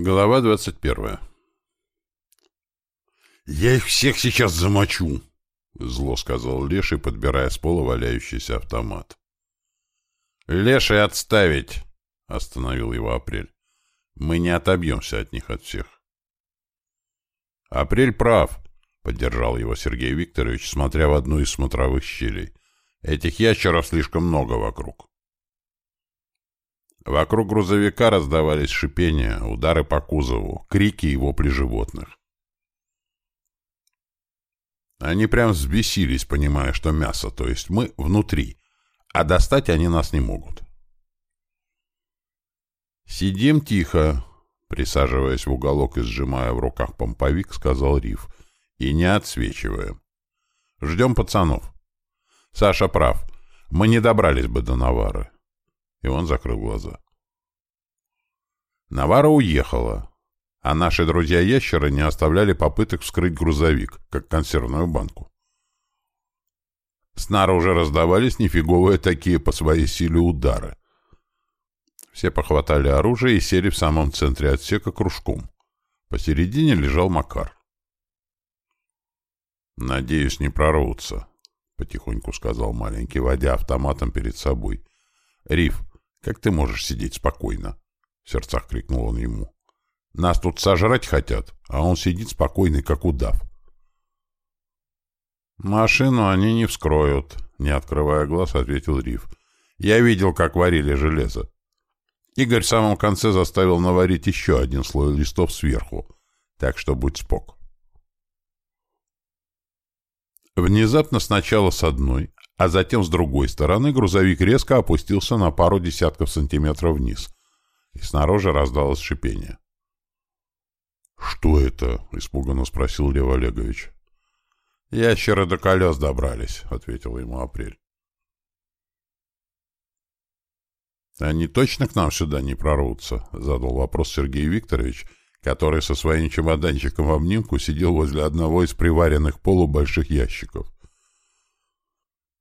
Глава двадцать первая. «Я их всех сейчас замочу!» — зло сказал Леший, подбирая с пола валяющийся автомат. «Леший, отставить!» — остановил его Апрель. «Мы не отобьемся от них от всех». «Апрель прав», — поддержал его Сергей Викторович, смотря в одну из смотровых щелей. «Этих ящеров слишком много вокруг». Вокруг грузовика раздавались шипения, удары по кузову, крики и вопли животных. Они прям взбесились, понимая, что мясо, то есть мы, внутри, а достать они нас не могут. «Сидим тихо», — присаживаясь в уголок и сжимая в руках помповик, сказал Риф, — «и не отсвечиваем. Ждем пацанов. Саша прав, мы не добрались бы до Навары». И он закрыл глаза. Навара уехала, а наши друзья-ящеры не оставляли попыток вскрыть грузовик, как консервную банку. Снаружи раздавались нифиговые такие по своей силе удары. Все похватали оружие и сели в самом центре отсека кружком. Посередине лежал Макар. «Надеюсь, не прорвутся», — потихоньку сказал маленький, водя автоматом перед собой. «Риф, как ты можешь сидеть спокойно?» — в сердцах крикнул он ему. «Нас тут сожрать хотят, а он сидит спокойный, как удав». «Машину они не вскроют», — не открывая глаз, ответил Риф. «Я видел, как варили железо. Игорь в самом конце заставил наварить еще один слой листов сверху, так что будь спок». Внезапно сначала с одной, а затем с другой стороны грузовик резко опустился на пару десятков сантиметров вниз, и снаружи раздалось шипение. «Что это?» — испуганно спросил Лев Олегович. «Ящеры до колес добрались», — ответил ему Апрель. «Они точно к нам сюда не прорвутся?» — задал вопрос Сергей Викторович, который со своим чемоданчиком в обнимку сидел возле одного из приваренных полубольших ящиков.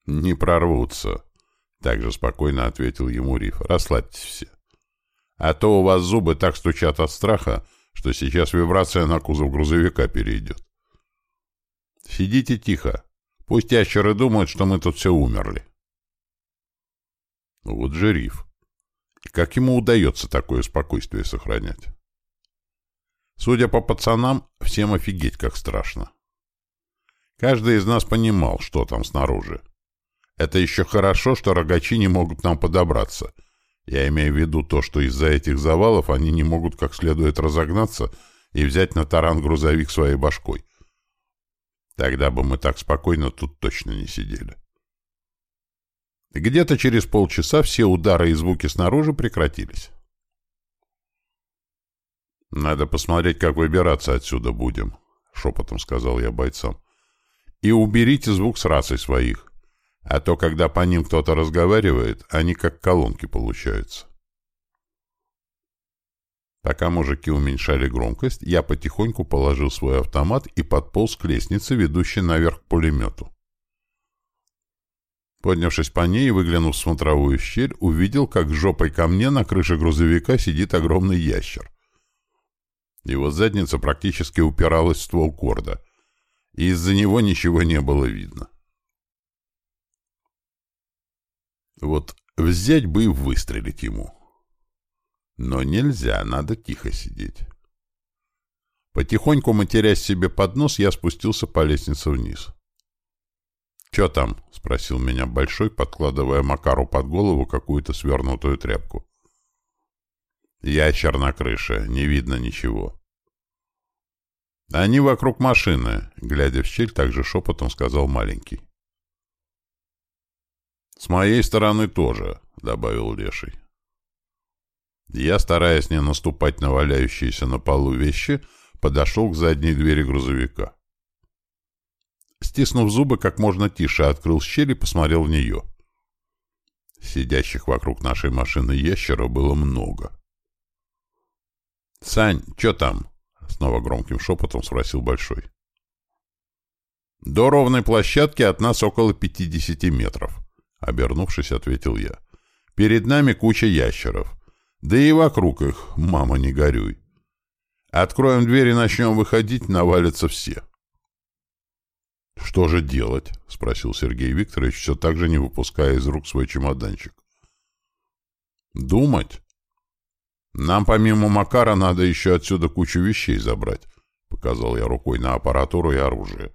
«Не прорвутся», — также спокойно ответил ему Риф. «Расслабьтесь все. А то у вас зубы так стучат от страха, что сейчас вибрация на кузов грузовика перейдет. Сидите тихо. Пусть ящеры думают, что мы тут все умерли». Вот же Риф. Как ему удается такое спокойствие сохранять? Судя по пацанам, всем офигеть как страшно. Каждый из нас понимал, что там снаружи. Это еще хорошо, что рогачи не могут нам подобраться. Я имею в виду то, что из-за этих завалов они не могут как следует разогнаться и взять на таран грузовик своей башкой. Тогда бы мы так спокойно тут точно не сидели. Где-то через полчаса все удары и звуки снаружи прекратились. «Надо посмотреть, как выбираться отсюда будем», — шепотом сказал я бойцам. «И уберите звук с раций своих. А то, когда по ним кто-то разговаривает, они как колонки получаются. Пока мужики уменьшали громкость, я потихоньку положил свой автомат и подполз к лестнице, ведущей наверх к пулемету. Поднявшись по ней и выглянув в смотровую щель, увидел, как жопой ко мне на крыше грузовика сидит огромный ящер. Его задница практически упиралась в ствол корда, и из-за него ничего не было видно. Вот взять бы и выстрелить ему. Но нельзя, надо тихо сидеть. Потихоньку матерясь себе под нос, я спустился по лестнице вниз. «Чё там?» — спросил меня Большой, подкладывая Макару под голову какую-то свернутую тряпку. «Ящер на крыше, не видно ничего». «Они вокруг машины», — глядя в щель, также шепотом сказал маленький. «С моей стороны тоже», — добавил Леший. Я, стараясь не наступать на валяющиеся на полу вещи, подошел к задней двери грузовика. Стиснув зубы, как можно тише открыл щель и посмотрел в нее. Сидящих вокруг нашей машины ящера было много. «Сань, что там?» — снова громким шепотом спросил Большой. «До ровной площадки от нас около пятидесяти метров», — обернувшись, ответил я. «Перед нами куча ящеров. Да и вокруг их, мама, не горюй. Откроем дверь и начнем выходить, навалятся все. «Что же делать?» — спросил Сергей Викторович, все так же не выпуская из рук свой чемоданчик. «Думать? Нам помимо Макара надо еще отсюда кучу вещей забрать», — показал я рукой на аппаратуру и оружие.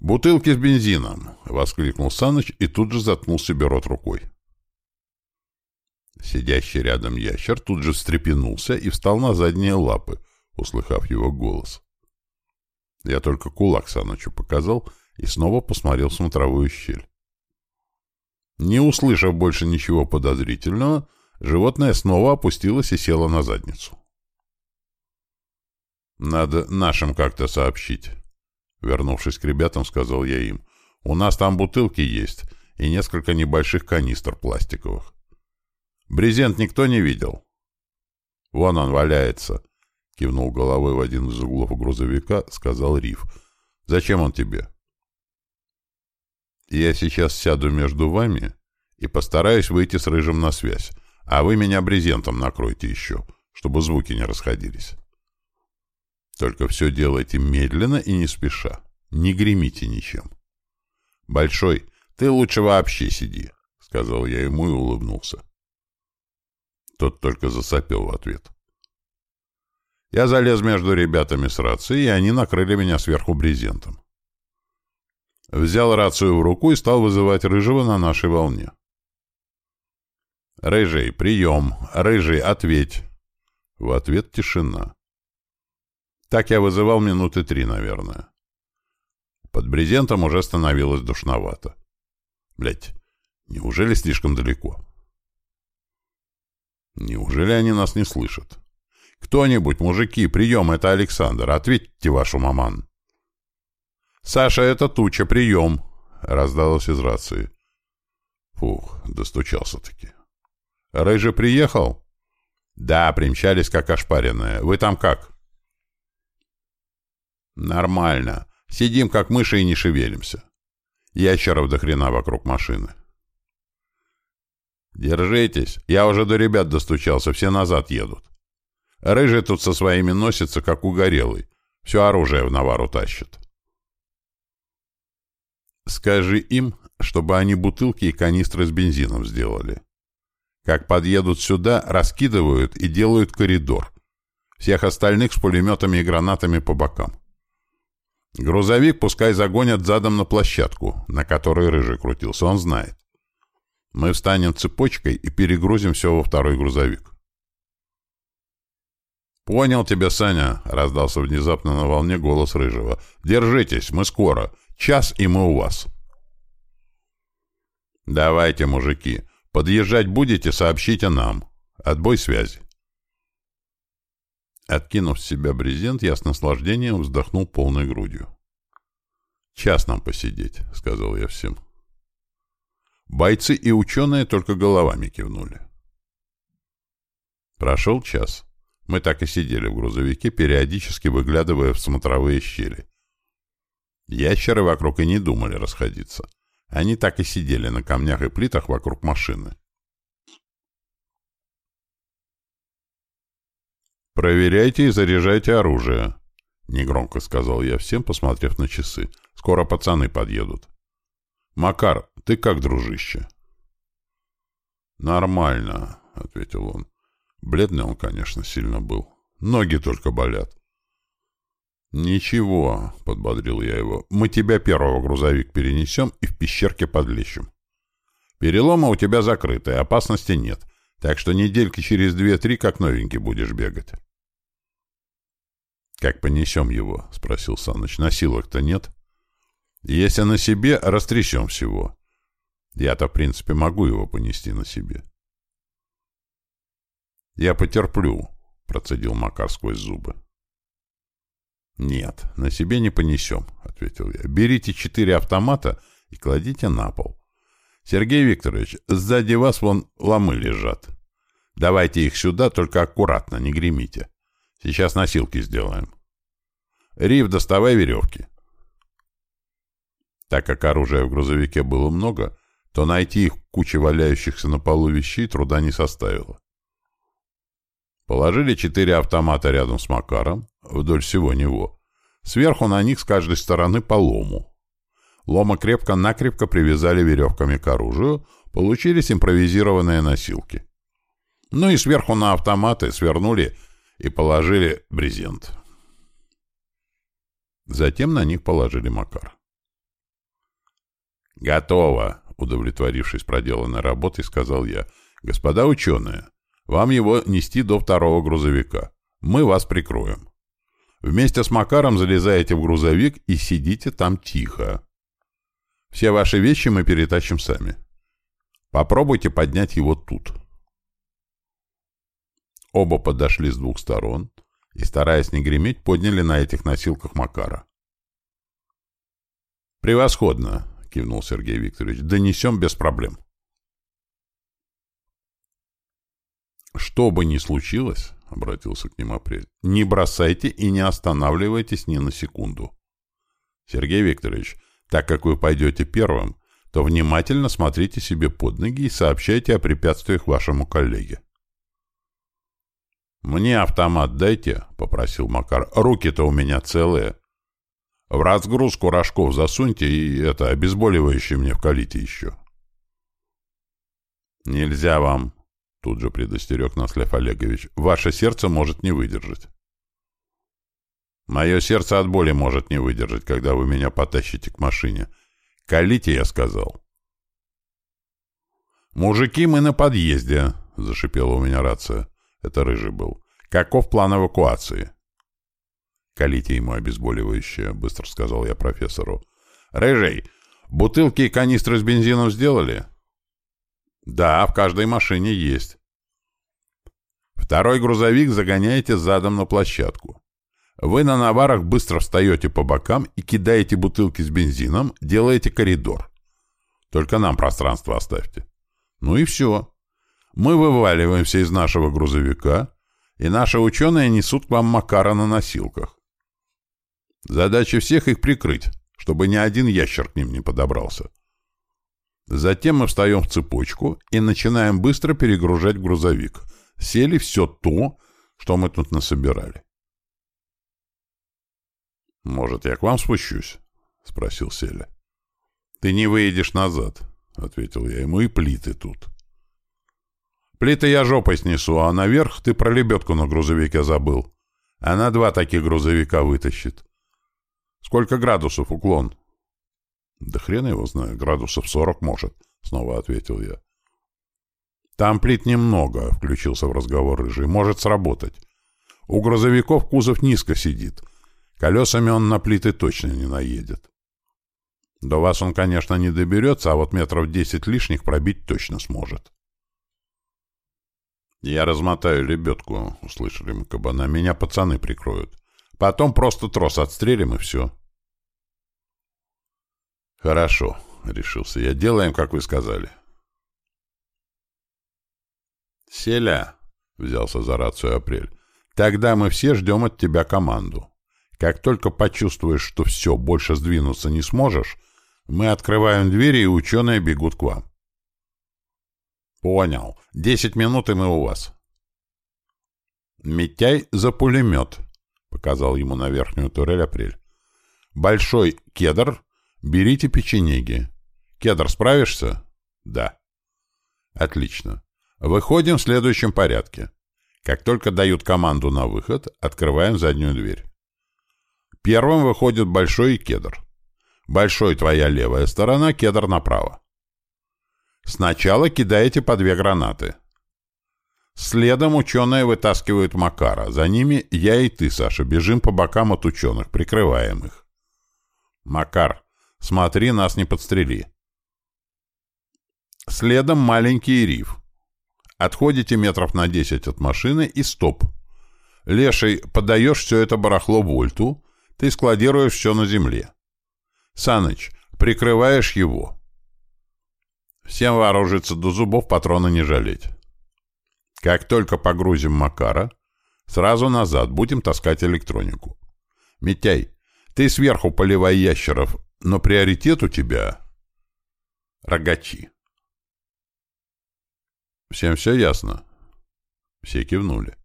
«Бутылки с бензином!» — воскликнул Саныч и тут же заткнул себе рот рукой. Сидящий рядом ящер тут же встрепенулся и встал на задние лапы, услыхав его голос. Я только кулак Санычу показал и снова посмотрел в смотровую щель. Не услышав больше ничего подозрительного, животное снова опустилось и село на задницу. «Надо нашим как-то сообщить», Вернувшись к ребятам, сказал я им. «У нас там бутылки есть и несколько небольших канистр пластиковых. Брезент никто не видел?» «Вон он валяется», — кивнул головой в один из углов грузовика, сказал Риф. «Зачем он тебе?» «Я сейчас сяду между вами и постараюсь выйти с Рыжим на связь, а вы меня брезентом накройте еще, чтобы звуки не расходились». Только все делайте медленно и не спеша. Не гремите ничем. «Большой, ты лучше вообще сиди», — сказал я ему и улыбнулся. Тот только засопел в ответ. Я залез между ребятами с рацией, и они накрыли меня сверху брезентом. Взял рацию в руку и стал вызывать Рыжего на нашей волне. «Рыжий, прием! Рыжий, ответь!» В ответ тишина. Так я вызывал минуты три, наверное. Под брезентом уже становилось душновато. Блять, неужели слишком далеко? Неужели они нас не слышат? Кто-нибудь, мужики, прием, это Александр, ответьте вашу маман. Саша, это туча, прием, раздалось из рации. Фух, достучался-таки. Рыжий приехал? Да, примчались как ошпаренные. Вы там как? Нормально. Сидим, как мыши, и не шевелимся. Ящеров до хрена вокруг машины. Держитесь. Я уже до ребят достучался, все назад едут. Рыжий тут со своими носится, как угорелый. Все оружие в навару тащит. Скажи им, чтобы они бутылки и канистры с бензином сделали. Как подъедут сюда, раскидывают и делают коридор. Всех остальных с пулеметами и гранатами по бокам. Грузовик пускай загонят задом на площадку, на которой рыжий крутился, он знает. Мы встанем цепочкой и перегрузим все во второй грузовик. «Понял тебя, Саня», — раздался внезапно на волне голос Рыжего. «Держитесь, мы скоро. Час, и мы у вас». «Давайте, мужики. Подъезжать будете, сообщите нам. Отбой связи». Откинув с себя брезент, я с наслаждением вздохнул полной грудью. «Час нам посидеть», — сказал я всем. Бойцы и ученые только головами кивнули. Прошел час. Мы так и сидели в грузовике, периодически выглядывая в смотровые щели. Ящеры вокруг и не думали расходиться. Они так и сидели на камнях и плитах вокруг машины. «Проверяйте и заряжайте оружие», — негромко сказал я всем, посмотрев на часы. «Скоро пацаны подъедут». «Макар, ты как, дружище?» «Нормально», — ответил он. Бледный он, конечно, сильно был. Ноги только болят. «Ничего», — подбодрил я его, — «мы тебя первого грузовик перенесем и в пещерке подлещем. Перелома у тебя закрытые, опасности нет, так что недельки через две-три как новенький будешь бегать». «Как понесем его?» — спросил Саныч. «Носилок-то нет?» «Если на себе, растрясем всего. Я-то, в принципе, могу его понести на себе». «Я потерплю», — процедил Макар сквозь зубы. «Нет, на себе не понесем», — ответил я. «Берите четыре автомата и кладите на пол. Сергей Викторович, сзади вас вон ломы лежат. Давайте их сюда, только аккуратно, не гремите. Сейчас носилки сделаем. Рив, доставай веревки. Так как оружия в грузовике было много, то найти их куче валяющихся на полу вещей труда не составило. Положили четыре автомата рядом с Макаром, вдоль всего него. Сверху на них с каждой стороны по лому. Лома крепко-накрепко привязали веревками к оружию, получились импровизированные носилки. Ну и сверху на автоматы свернули и положили брезент. Затем на них положили Макар. «Готово!» — удовлетворившись проделанной работой, сказал я. «Господа ученые, вам его нести до второго грузовика. Мы вас прикроем. Вместе с Макаром залезаете в грузовик и сидите там тихо. Все ваши вещи мы перетащим сами. Попробуйте поднять его тут». Оба подошли с двух сторон и, стараясь не греметь, подняли на этих носилках Макара. «Превосходно!» — кивнул Сергей Викторович. «Донесем без проблем». «Что бы ни случилось, — обратился к ним Апрель, — не бросайте и не останавливайтесь ни на секунду. Сергей Викторович, так как вы пойдете первым, то внимательно смотрите себе под ноги и сообщайте о препятствиях вашему коллеге. «Мне автомат дайте», — попросил Макар. «Руки-то у меня целые. В разгрузку рожков засуньте и это, обезболивающее мне вкалите еще». «Нельзя вам», — тут же предостерег нас Лев Олегович. «Ваше сердце может не выдержать». «Мое сердце от боли может не выдержать, когда вы меня потащите к машине. Калите, я сказал». «Мужики, мы на подъезде», — зашипела у меня рация. Это рыжий был. Каков план эвакуации? Колите ему обезболивающее, быстро сказал я профессору. Рыжий, бутылки и канистры с бензином сделали? Да, в каждой машине есть. Второй грузовик загоняете задом на площадку. Вы на наварах быстро встаете по бокам и кидаете бутылки с бензином, делаете коридор. Только нам пространство оставьте. Ну и все. Мы вываливаемся из нашего грузовика, и наши ученые несут к вам Макара на носилках. Задача всех их прикрыть, чтобы ни один ящер к ним не подобрался. Затем мы встаем в цепочку и начинаем быстро перегружать грузовик. Сели все то, что мы тут насобирали. «Может, я к вам спущусь?» — спросил Селя. «Ты не выедешь назад», — ответил я ему, — «и плиты тут». Плиты я жопой снесу, а наверх ты про лебедку на грузовике забыл. Она два таких грузовика вытащит. Сколько градусов уклон? Да хрен его знаю, градусов сорок может, снова ответил я. Там плит немного, включился в разговор рыжий, может сработать. У грузовиков кузов низко сидит. Колесами он на плиты точно не наедет. До вас он, конечно, не доберется, а вот метров десять лишних пробить точно сможет. «Я размотаю лебедку», — услышали мы кабана. «Меня пацаны прикроют. Потом просто трос отстрелим, и все». «Хорошо», — решился я. «Делаем, как вы сказали». «Селя», — взялся за рацию Апрель, — «тогда мы все ждем от тебя команду. Как только почувствуешь, что все, больше сдвинуться не сможешь, мы открываем двери, и ученые бегут к вам. «Понял. Десять минут, и мы у вас». «Митяй за пулемет», — показал ему на верхнюю турель Апрель. «Большой кедр. Берите печенеги. Кедр, справишься?» «Да». «Отлично. Выходим в следующем порядке. Как только дают команду на выход, открываем заднюю дверь. Первым выходит большой кедр. Большой твоя левая сторона, кедр направо. Сначала кидаете по две гранаты. Следом ученые вытаскивают Макара. За ними я и ты, Саша, бежим по бокам от ученых, прикрываем их. Макар, смотри, нас не подстрели. Следом маленький риф. Отходите метров на десять от машины и стоп. Леший, подаешь все это барахло Вольту, ты складируешь все на земле. Саныч, прикрываешь его. Всем вооружиться до зубов, патроны не жалеть. Как только погрузим Макара, сразу назад будем таскать электронику. Митяй, ты сверху поливай ящеров, но приоритет у тебя — рогачи. Всем все ясно?» Все кивнули.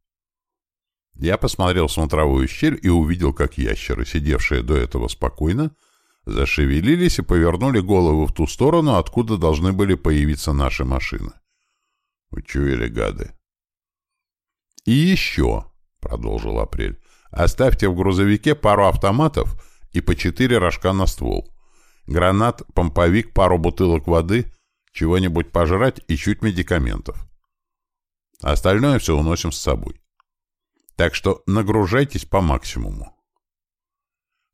Я посмотрел в смотровую щель и увидел, как ящеры, сидевшие до этого спокойно, зашевелились и повернули голову в ту сторону, откуда должны были появиться наши машины. Учуяли гады. «И еще», — продолжил Апрель, — «оставьте в грузовике пару автоматов и по четыре рожка на ствол. Гранат, помповик, пару бутылок воды, чего-нибудь пожрать и чуть медикаментов. Остальное все уносим с собой. Так что нагружайтесь по максимуму.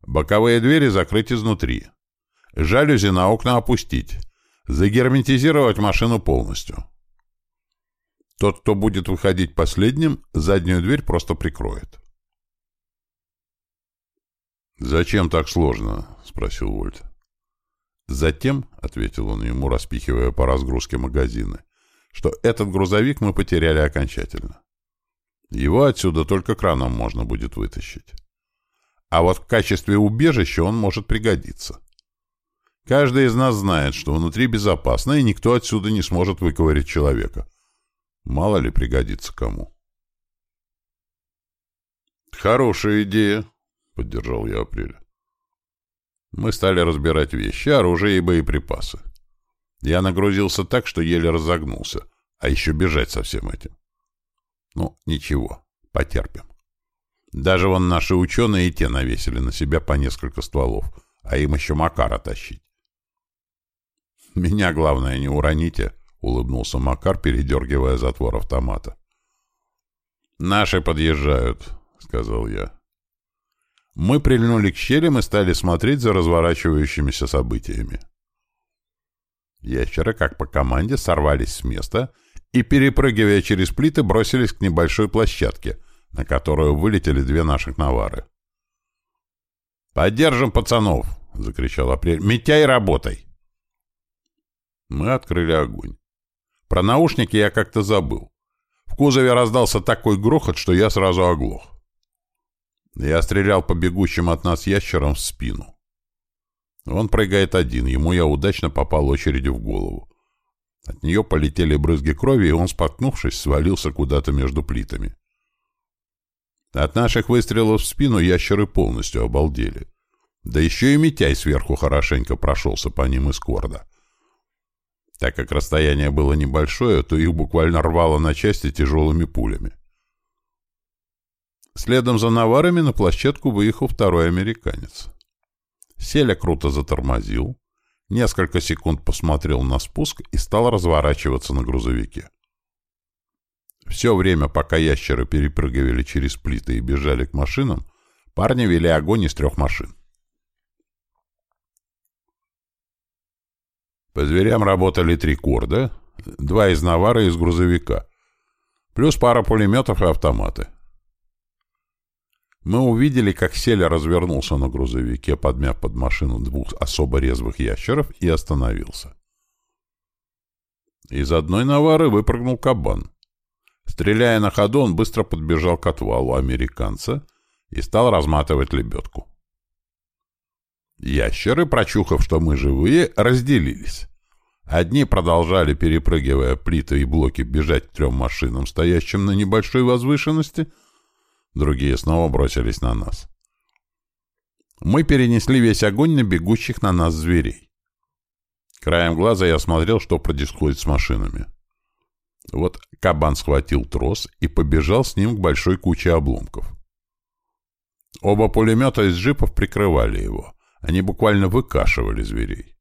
Боковые двери закрыть изнутри. Жалюзи на окна опустить. Загерметизировать машину полностью. Тот, кто будет выходить последним, заднюю дверь просто прикроет. «Зачем так сложно?» — спросил Вольт. «Затем», — ответил он ему, распихивая по разгрузке магазины, «что этот грузовик мы потеряли окончательно. Его отсюда только краном можно будет вытащить. А вот в качестве убежища он может пригодиться. Каждый из нас знает, что внутри безопасно, и никто отсюда не сможет выковырять человека. Мало ли пригодится кому. «Хорошая идея», — поддержал я Апреля. Мы стали разбирать вещи, оружие и боеприпасы. Я нагрузился так, что еле разогнулся, а еще бежать со всем этим. Ну, ничего, потерпим. Даже вон наши ученые и те навесили на себя по несколько стволов, а им еще Макара тащить. «Меня, главное, не уроните», — улыбнулся Макар, передергивая затвор автомата. «Наши подъезжают», — сказал я. Мы прильнули к щелям и стали смотреть за разворачивающимися событиями. Ящеры, как по команде, сорвались с места и, перепрыгивая через плиты, бросились к небольшой площадке, на которую вылетели две наших навары. «Поддержим пацанов!» — закричал Апрель. «Митяй, работай!» Мы открыли огонь. Про наушники я как-то забыл. В кузове раздался такой грохот, что я сразу оглох. Я стрелял по бегущим от нас ящерам в спину. Он прыгает один, ему я удачно попал очередью в голову. От нее полетели брызги крови, и он, споткнувшись, свалился куда-то между плитами. От наших выстрелов в спину ящеры полностью обалдели. Да еще и Митяй сверху хорошенько прошелся по ним из корда. Так как расстояние было небольшое, то их буквально рвало на части тяжелыми пулями. Следом за наварами на площадку выехал второй американец. Селя круто затормозил, несколько секунд посмотрел на спуск и стал разворачиваться на грузовике. Все время, пока ящеры перепрыгивали через плиты и бежали к машинам, парни вели огонь из трех машин. По зверям работали три корда, два из навара и из грузовика, плюс пара пулеметов и автоматы. Мы увидели, как Селя развернулся на грузовике, подмяв под машину двух особо резвых ящеров, и остановился. Из одной навары выпрыгнул кабан. Стреляя на ходу, он быстро подбежал к отвалу американца и стал разматывать лебедку. Ящеры, прочухав, что мы живые, разделились. Одни продолжали, перепрыгивая плиты и блоки, бежать к трем машинам, стоящим на небольшой возвышенности — Другие снова бросились на нас. Мы перенесли весь огонь на бегущих на нас зверей. Краем глаза я смотрел, что происходит с машинами. Вот кабан схватил трос и побежал с ним к большой куче обломков. Оба пулемета из джипов прикрывали его. Они буквально выкашивали зверей.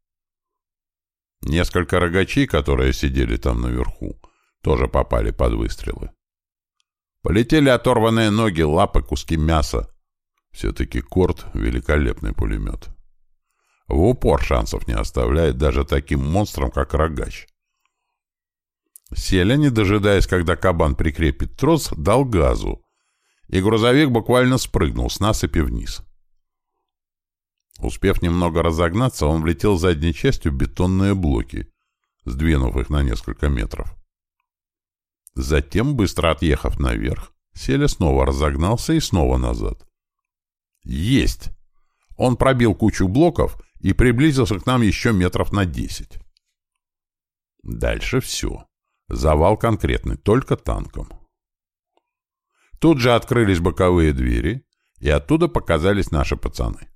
Несколько рогачей, которые сидели там наверху, тоже попали под выстрелы. Полетели оторванные ноги, лапы, куски мяса. Все-таки Корт — великолепный пулемет. В упор шансов не оставляет даже таким монстрам, как Рогач. Селя, не дожидаясь, когда кабан прикрепит трос, дал газу, и грузовик буквально спрыгнул с насыпи вниз. Успев немного разогнаться, он влетел задней частью в бетонные блоки, сдвинув их на несколько метров. Затем, быстро отъехав наверх, Селя снова разогнался и снова назад. Есть! Он пробил кучу блоков и приблизился к нам еще метров на десять. Дальше все. Завал конкретный, только танком. Тут же открылись боковые двери, и оттуда показались наши пацаны.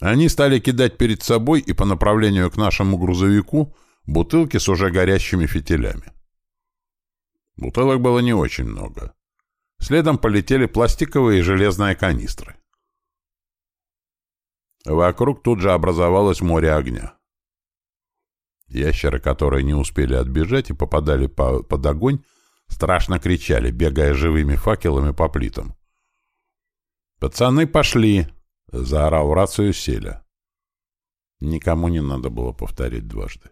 Они стали кидать перед собой и по направлению к нашему грузовику бутылки с уже горящими фитилями. Бутылок было не очень много. Следом полетели пластиковые и железные канистры. Вокруг тут же образовалось море огня. Ящеры, которые не успели отбежать и попадали по под огонь, страшно кричали, бегая живыми факелами по плитам. «Пацаны, пошли!» — заорал рацию Селя. Никому не надо было повторить дважды.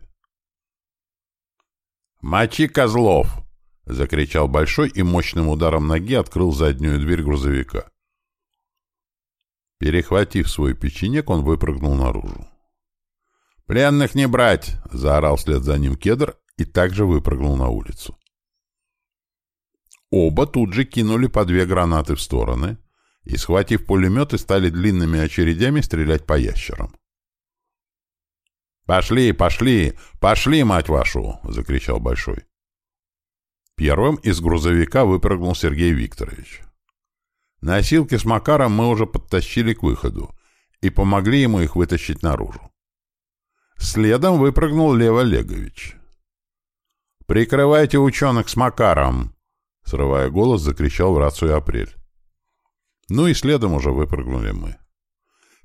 «Мочи козлов!» — закричал Большой и мощным ударом ноги открыл заднюю дверь грузовика. Перехватив свой печенек, он выпрыгнул наружу. «Пленных не брать!» — заорал вслед за ним кедр и также выпрыгнул на улицу. Оба тут же кинули по две гранаты в стороны и, схватив пулеметы, стали длинными очередями стрелять по ящерам. «Пошли, пошли! Пошли, мать вашу!» — закричал Большой. Первым из грузовика выпрыгнул Сергей Викторович. Носилки с Макаром мы уже подтащили к выходу и помогли ему их вытащить наружу. Следом выпрыгнул Лев Олегович. «Прикрывайте ученых с Макаром!» Срывая голос, закричал в рацию Апрель. Ну и следом уже выпрыгнули мы.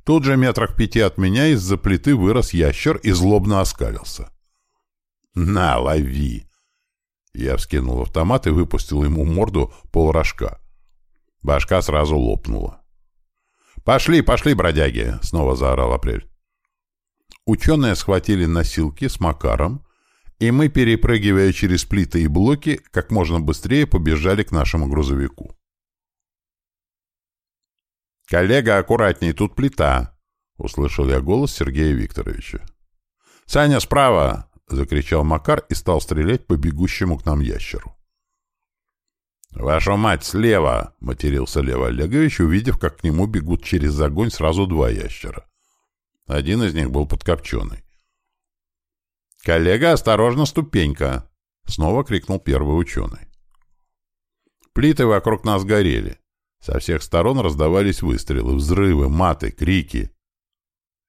Тут же метрах пяти от меня из-за плиты вырос ящер и злобно оскалился. «На, лови!» Я вскинул автомат и выпустил ему морду полрожка. Башка сразу лопнула. «Пошли, пошли, бродяги!» — снова заорал Апрель. Ученые схватили носилки с Макаром, и мы, перепрыгивая через плиты и блоки, как можно быстрее побежали к нашему грузовику. «Коллега, аккуратней, тут плита!» — услышал я голос Сергея Викторовича. «Саня, справа!» — закричал Макар и стал стрелять по бегущему к нам ящеру. «Вашу мать, слева!» — матерился Лев Олегович, увидев, как к нему бегут через огонь сразу два ящера. Один из них был подкопченый. «Коллега, осторожно, ступенька!» — снова крикнул первый ученый. Плиты вокруг нас горели. Со всех сторон раздавались выстрелы, взрывы, маты, крики.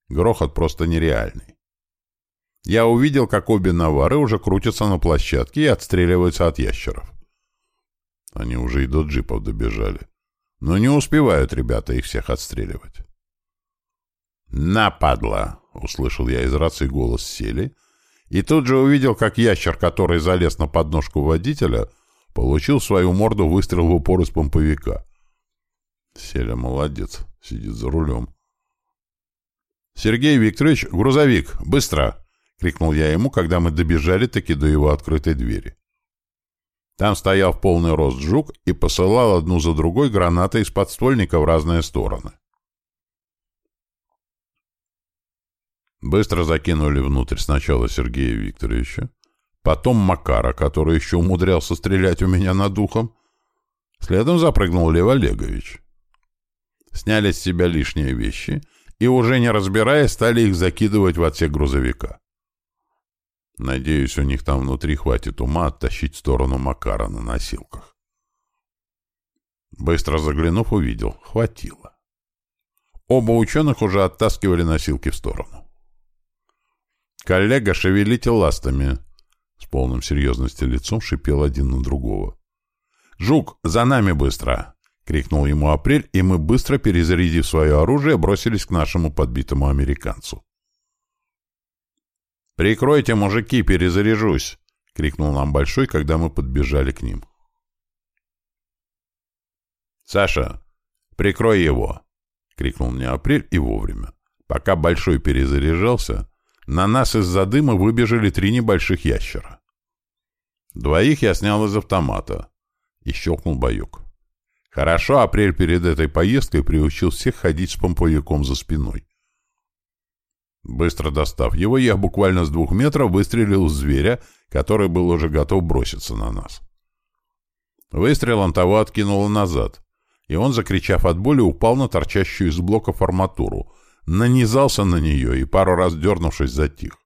Грохот просто нереальный. Я увидел, как обе навары уже крутятся на площадке и отстреливаются от ящеров. Они уже и до джипов добежали. Но не успевают ребята их всех отстреливать. «Нападло!» — услышал я из рации голос Сели, и тут же увидел, как ящер, который залез на подножку водителя, получил свою морду выстрел в упор из помповика. Селя молодец, сидит за рулем. «Сергей Викторович, грузовик, быстро!» — крикнул я ему, когда мы добежали таки до его открытой двери. Там стоял в полный рост жук и посылал одну за другой гранаты из подствольника в разные стороны. Быстро закинули внутрь сначала Сергея Викторовича, потом Макара, который еще умудрялся стрелять у меня над ухом, следом запрыгнул Лев Олегович. Сняли с себя лишние вещи и, уже не разбирая, стали их закидывать в отсек грузовика. Надеюсь, у них там внутри хватит ума оттащить в сторону Макара на носилках. Быстро заглянув, увидел. Хватило. Оба ученых уже оттаскивали носилки в сторону. «Коллега, шевелите ластами!» С полным серьезностью лицом шипел один на другого. «Жук, за нами быстро!» — крикнул ему Апрель, и мы, быстро перезарядив свое оружие, бросились к нашему подбитому американцу. «Прикройте, мужики, перезаряжусь!» — крикнул нам Большой, когда мы подбежали к ним. «Саша, прикрой его!» — крикнул мне Апрель и вовремя. Пока Большой перезаряжался, на нас из-за дыма выбежали три небольших ящера. Двоих я снял из автомата и щелкнул боек. Хорошо Апрель перед этой поездкой приучил всех ходить с помповиком за спиной. Быстро достав его, я буквально с двух метров выстрелил в зверя, который был уже готов броситься на нас. Выстрелом того откинуло назад, и он, закричав от боли, упал на торчащую из блоков арматуру, нанизался на нее и пару раз дернувшись затих.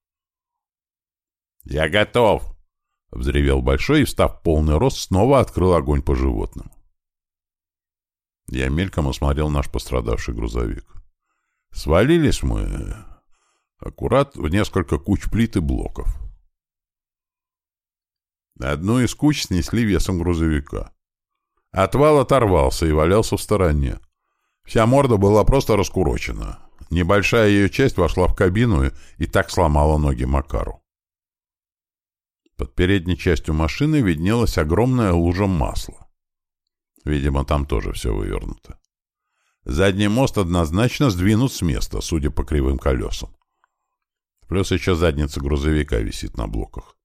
«Я готов!» — Взревел большой и, встав полный рост, снова открыл огонь по животным. Я мельком осмотрел наш пострадавший грузовик. Свалились мы аккурат в несколько куч плит и блоков. Одну из куч снесли весом грузовика. Отвал оторвался и валялся в стороне. Вся морда была просто раскурочена. Небольшая ее часть вошла в кабину и так сломала ноги Макару. Под передней частью машины виднелась огромная лужа масла. Видимо, там тоже все вывернуто. Задний мост однозначно сдвинут с места, судя по кривым колесам. Плюс еще задница грузовика висит на блоках.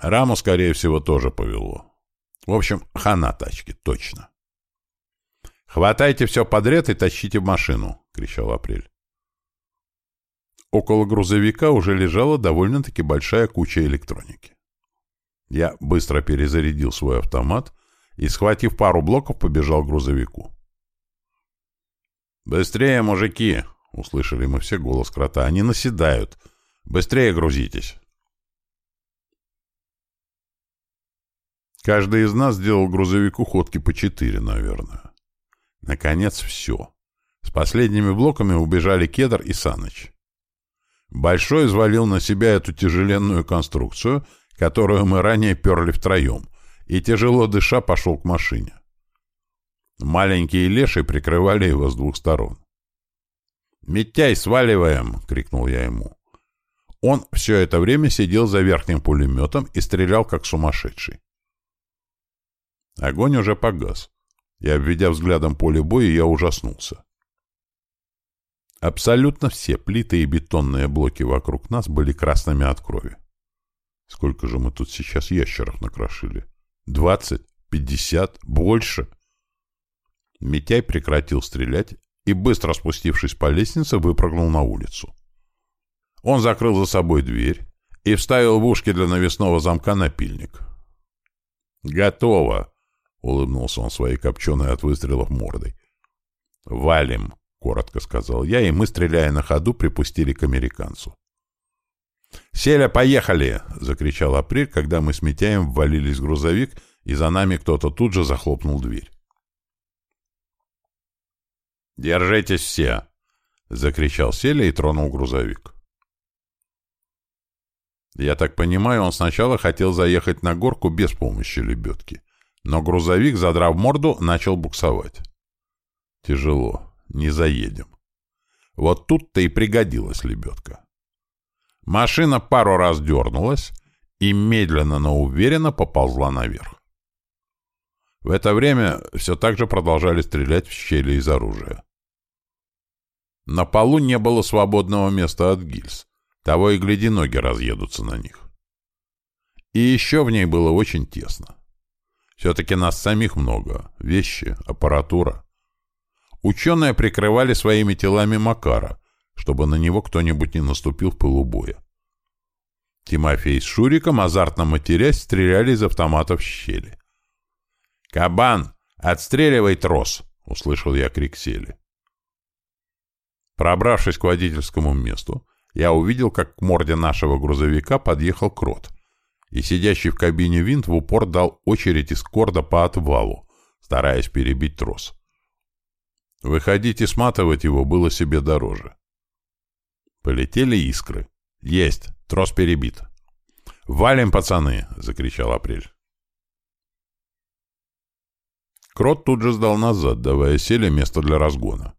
Раму, скорее всего, тоже повело. В общем, хана тачки, точно. «Хватайте все подряд и тащите в машину!» — кричал Апрель. Около грузовика уже лежала довольно-таки большая куча электроники. Я быстро перезарядил свой автомат и, схватив пару блоков, побежал к грузовику. «Быстрее, мужики!» — услышали мы все голос крота. «Они наседают! Быстрее грузитесь!» Каждый из нас сделал грузовику ходки по четыре, наверное. Наконец, все. С последними блоками убежали Кедр и Саныч. Большой взвалил на себя эту тяжеленную конструкцию, которую мы ранее перли втроем, и, тяжело дыша, пошел к машине. Маленькие леши прикрывали его с двух сторон. «Митяй, сваливаем!» — крикнул я ему. Он все это время сидел за верхним пулеметом и стрелял, как сумасшедший. Огонь уже погас, и, обведя взглядом поле боя, я ужаснулся. Абсолютно все плиты и бетонные блоки вокруг нас были красными от крови. Сколько же мы тут сейчас ящеров накрошили? Двадцать? Пятьдесят? Больше? Митяй прекратил стрелять и, быстро спустившись по лестнице, выпрыгнул на улицу. Он закрыл за собой дверь и вставил в ушки для навесного замка напильник. «Готово!» — улыбнулся он своей копченой от выстрелов мордой. «Валим!» — коротко сказал я, и мы, стреляя на ходу, припустили к американцу. «Селя, поехали!» — закричал Апрель, когда мы с Митяем ввалились в грузовик, и за нами кто-то тут же захлопнул дверь. «Держитесь все!» — закричал Селя и тронул грузовик. Я так понимаю, он сначала хотел заехать на горку без помощи лебедки, но грузовик, задрав морду, начал буксовать. Тяжело, не заедем. Вот тут-то и пригодилась лебедка. Машина пару раз дернулась и медленно, но уверенно поползла наверх. В это время все так же продолжали стрелять в щели из оружия. На полу не было свободного места от гильз. Того и гляди, ноги разъедутся на них. И еще в ней было очень тесно. Все-таки нас самих много. Вещи, аппаратура. Ученые прикрывали своими телами Макара, чтобы на него кто-нибудь не наступил в пылу боя. Тимофей с Шуриком, азартно матерясь, стреляли из автоматов в щели. «Кабан, отстреливай трос!» — услышал я крик Сели. Пробравшись к водительскому месту, я увидел, как к морде нашего грузовика подъехал крот, и сидящий в кабине винт в упор дал очередь из корда по отвалу, стараясь перебить трос. Выходить и сматывать его было себе дороже. Полетели искры. «Есть! Трос перебит!» «Валим, пацаны!» — закричал Апрель. Крот тут же сдал назад, давая Селе место для разгона.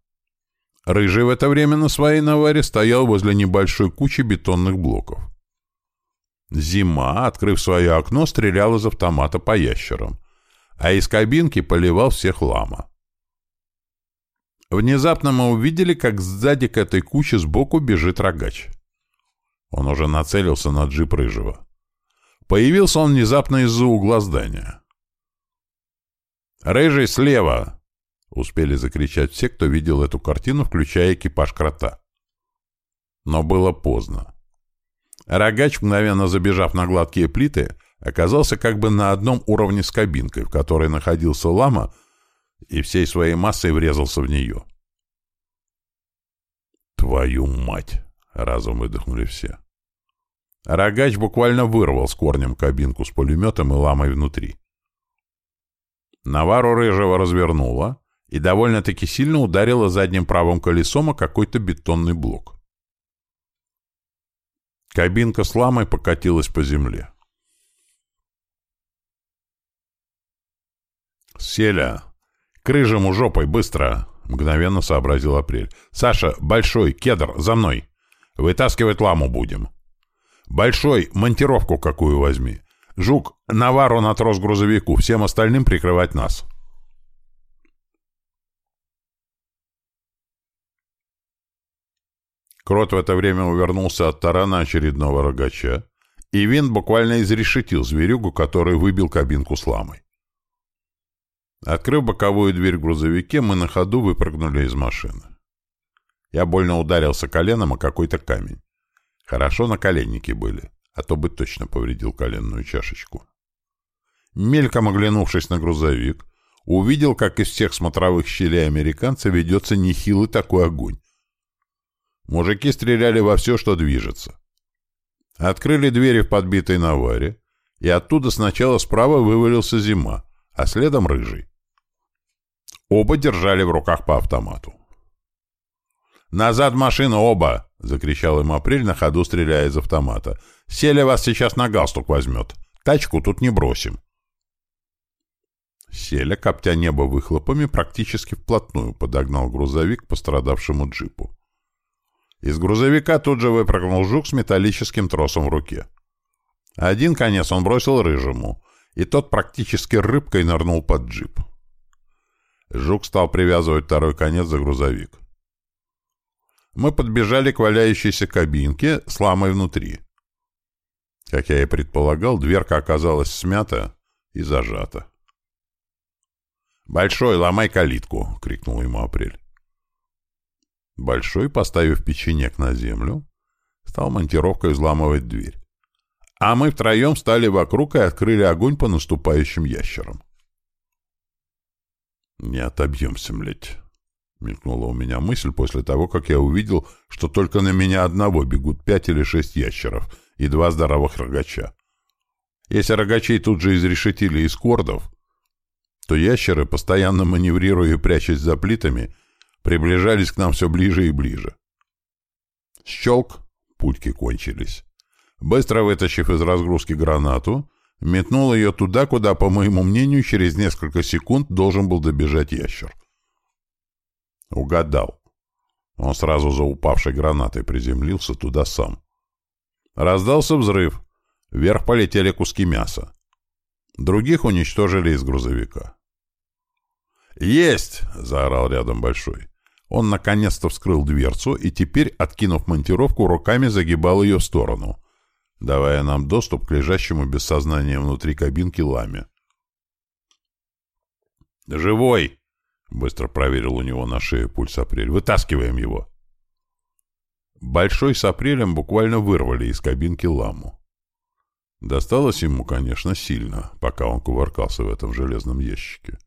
Рыжий в это время на своей наваре стоял возле небольшой кучи бетонных блоков. Зима, открыв свое окно, стрелял из автомата по ящерам, а из кабинки поливал всех лама. Внезапно мы увидели, как сзади к этой куче сбоку бежит рогач. Он уже нацелился на джип Рыжего. Появился он внезапно из-за угла здания. «Рыжий слева!» Успели закричать все, кто видел эту картину, включая экипаж крота. Но было поздно. Рогач, мгновенно забежав на гладкие плиты, оказался как бы на одном уровне с кабинкой, в которой находился лама, и всей своей массой врезался в нее. «Твою мать!» — разом выдохнули все. Рогач буквально вырвал с корнем кабинку с пулеметом и ламой внутри. Навару рыжего развернула и довольно-таки сильно ударила задним правым колесом о какой-то бетонный блок. Кабинка с ламой покатилась по земле. «Селя! К рыжему жопой, быстро!» — мгновенно сообразил Апрель. «Саша, большой, кедр, за мной! Вытаскивать ламу будем!» «Большой, монтировку какую возьми! Жук, навару на трос грузовику, всем остальным прикрывать нас!» Крот в это время увернулся от тарана очередного рогача, и винт буквально изрешетил зверюгу, который выбил кабинку с ламой. Открыв боковую дверь в грузовике, мы на ходу выпрыгнули из машины. Я больно ударился коленом о какой-то камень. Хорошо на коленники были, а то бы точно повредил коленную чашечку. Мельком оглянувшись на грузовик, увидел, как из всех смотровых щелей американца ведется нехилый такой огонь, Мужики стреляли во все, что движется. Открыли двери в подбитой наваре, и оттуда сначала справа вывалился зима, а следом рыжий. Оба держали в руках по автомату. «Назад машину, оба!» — закричал им Апрель на ходу, стреляя из автомата. «Селя вас сейчас на галстук возьмет. Тачку тут не бросим». Селя, коптя небо выхлопами, практически вплотную подогнал грузовик к пострадавшему джипу. Из грузовика тут же выпрыгнул жук с металлическим тросом в руке. Один конец он бросил рыжему, и тот практически рыбкой нырнул под джип. Жук стал привязывать второй конец за грузовик. Мы подбежали к валяющейся кабинке с ламой внутри. Как я и предполагал, дверка оказалась смята и зажата. «Большой, ломай калитку!» — крикнул ему Апрель. Большой, поставив печенек на землю, стал монтировкой взламывать дверь. А мы втроем стали вокруг и открыли огонь по наступающим ящерам. «Не отобьемся, млядь!» — мелькнула у меня мысль после того, как я увидел, что только на меня одного бегут пять или шесть ящеров и два здоровых рогача. Если рогачей тут же изрешетили из кордов, то ящеры, постоянно маневрируя и прячась за плитами, — приближались к нам все ближе и ближе. Щелк, пульки кончились. Быстро вытащив из разгрузки гранату, метнул ее туда, куда, по моему мнению, через несколько секунд должен был добежать ящер. Угадал. Он сразу за упавшей гранатой приземлился туда сам. Раздался взрыв. Вверх полетели куски мяса. Других уничтожили из грузовика. «Есть!» — заорал рядом Большой. Он наконец-то вскрыл дверцу и теперь, откинув монтировку, руками загибал ее в сторону, давая нам доступ к лежащему без сознания внутри кабинки ламе. «Живой!» — быстро проверил у него на шее пульс Апрель. «Вытаскиваем его!» Большой с Апрелем буквально вырвали из кабинки ламу. Досталось ему, конечно, сильно, пока он кувыркался в этом железном ящике.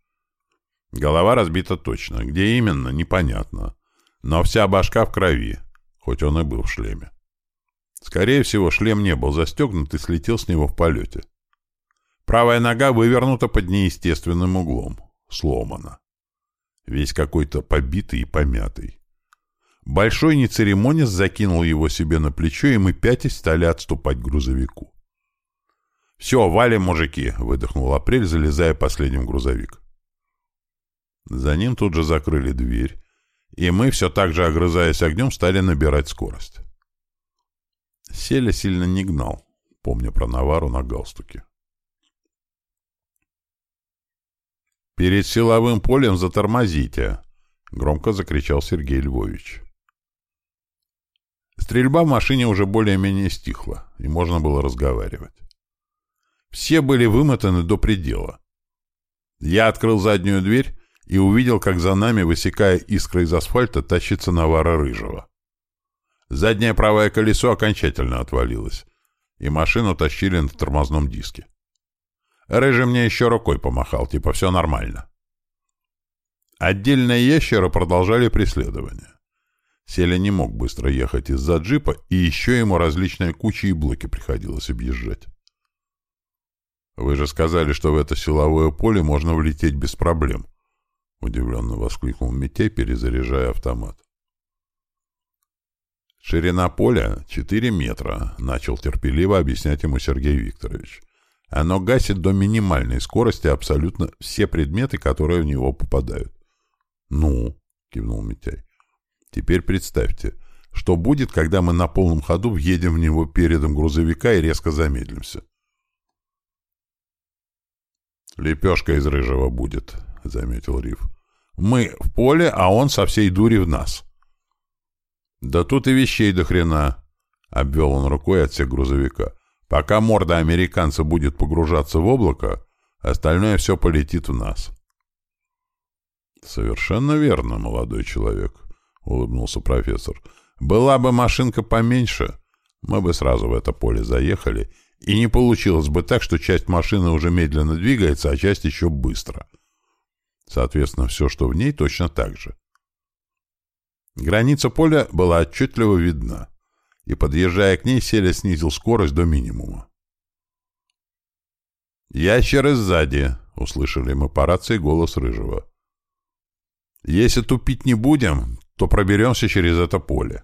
Голова разбита точно. Где именно, непонятно. Но вся башка в крови, хоть он и был в шлеме. Скорее всего, шлем не был застегнут и слетел с него в полете. Правая нога вывернута под неестественным углом. Сломана. Весь какой-то побитый и помятый. Большой, не церемонясь, закинул его себе на плечо, и мы пятясь стали отступать к грузовику. «Все, валим, мужики!» — выдохнул Апрель, залезая последним в грузовик. За ним тут же закрыли дверь, и мы, все так же огрызаясь огнем, стали набирать скорость. Селя сильно не гнал, помня про Навару на галстуке. «Перед силовым полем затормозите!» — громко закричал Сергей Львович. Стрельба в машине уже более-менее стихла, и можно было разговаривать. Все были вымотаны до предела. Я открыл заднюю дверь и увидел, как за нами, высекая искры из асфальта, тащится Навара Рыжего. Заднее правое колесо окончательно отвалилось, и машину тащили на тормозном диске. Рыжий мне еще рукой помахал, типа все нормально. Отдельные ящеры продолжали преследование. Селя не мог быстро ехать из-за джипа, и еще ему различные кучи и блоки приходилось объезжать. «Вы же сказали, что в это силовое поле можно влететь без проблем», — удивленно воскликнул Митей, перезаряжая автомат. «Ширина поля — 4 метра», — начал терпеливо объяснять ему Сергей Викторович. «Оно гасит до минимальной скорости абсолютно все предметы, которые в него попадают». «Ну?» — кивнул Митяй. «Теперь представьте, что будет, когда мы на полном ходу въедем в него передом грузовика и резко замедлимся». «Лепешка из рыжего будет», — заметил Риф. «Мы в поле, а он со всей дури в нас». «Да тут и вещей до хрена!» — обвел он рукой отсек грузовика. «Пока морда американца будет погружаться в облако, остальное все полетит в нас». «Совершенно верно, молодой человек», — улыбнулся профессор. «Была бы машинка поменьше, мы бы сразу в это поле заехали, и не получилось бы так, что часть машины уже медленно двигается, а часть еще быстро. Соответственно, все, что в ней, точно так же. Граница поля была отчетливо видна, и, подъезжая к ней, Селя снизил скорость до минимума. «Ящеры сзади!» — услышали мы по рации голос Рыжего. «Если тупить не будем, то проберемся через это поле».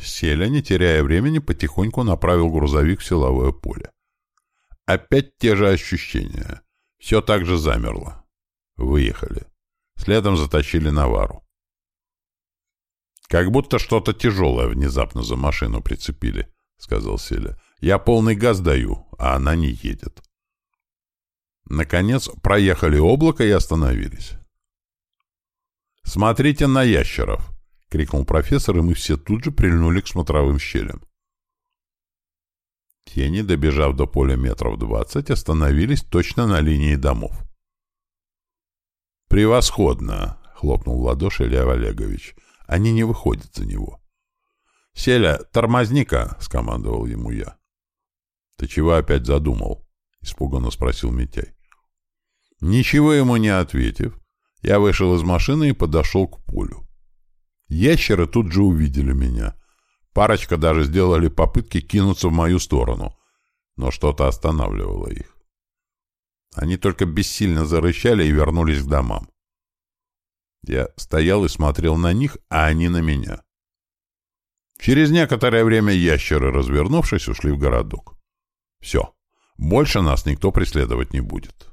Селя, не теряя времени, потихоньку направил грузовик в силовое поле. Опять те же ощущения. Все так же замерло. Выехали. Следом затащили Навару. «Как будто что-то тяжелое внезапно за машину прицепили», — сказал Селя. «Я полный газ даю, а она не едет». Наконец проехали облако и остановились. «Смотрите на ящеров!» — крикнул профессор, и мы все тут же прильнули к смотровым щелям. Тени, добежав до поля метров двадцать, остановились точно на линии домов. «Превосходно!» — хлопнул в ладоши Илья Олегович. «Они не выходят за него». «Селя, тормозника!» — скомандовал ему я. «Ты чего опять задумал?» — испуганно спросил Митяй. Ничего ему не ответив, я вышел из машины и подошел к полю. Ящеры тут же увидели меня. Парочка даже сделали попытки кинуться в мою сторону, но что-то останавливало их. Они только бессильно зарычали и вернулись к домам. Я стоял и смотрел на них, а они на меня. Через некоторое время ящеры, развернувшись, ушли в городок. Все. Больше нас никто преследовать не будет.